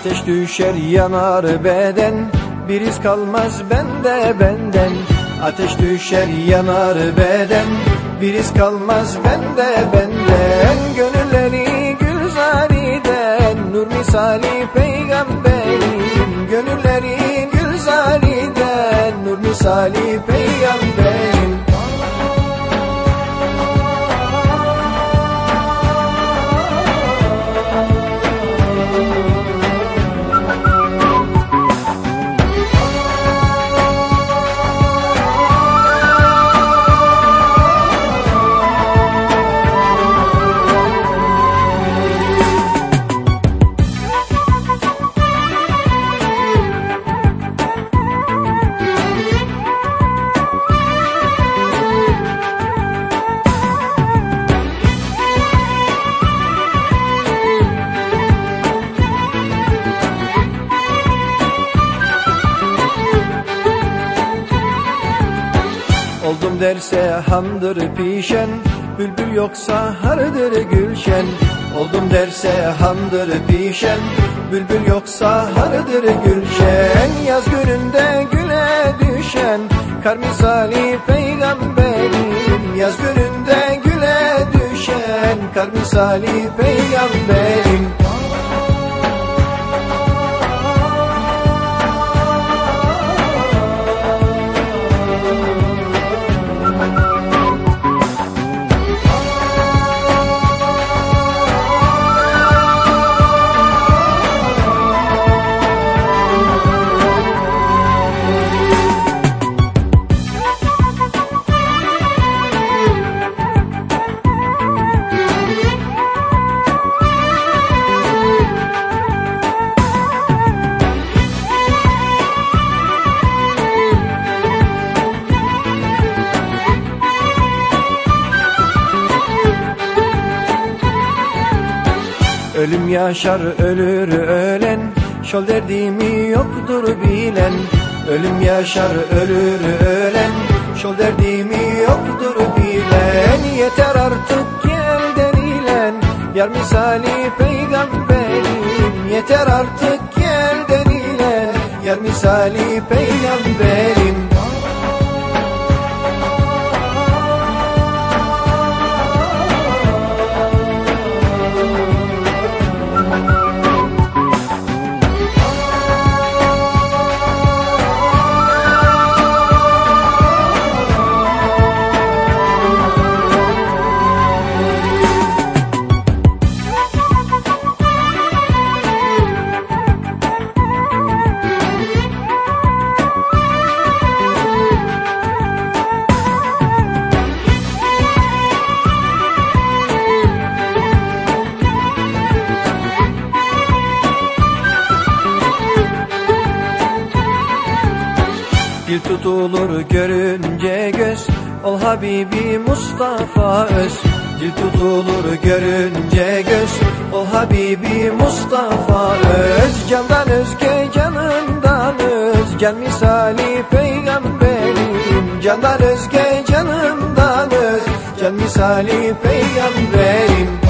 Ateş düşer yanar beden. Bir iz kalmaz bende benden. Ateş düşer yanar beden. Bir iz kalmaz bende benden. Gönülleri gülzariden Nur misali peygamberim. Gönülleri gülzariden Nur misali peygamberim Oldum derse hamdır pişen Bülbül yoksa hardır gülşen. Oldum derse hamdır pişen Bülbül yoksa hardır gülşen. Yaz gününde güle düşen Kar misali peygamberim. Yaz gününde güle düşen Kar misali peygamberim Ölüm yaşar ölür ölen. Şol derdimi yoktur bilen. Ölüm yaşar ölür ölen. Şol derdimi yoktur bilen. Yeter artık gel denilen Yar misali peygamberim. Yeter artık gel denilen Yar misali peygamberim Dil tutulur görünce göz. Ol Habibi Mustafa öz. Dil tutulur görünce göz. Ol Habibi Mustafa öz. Candan özge canından öz. Can misali peygamberim. Candan özge canımdan öz. Can misali peygamberim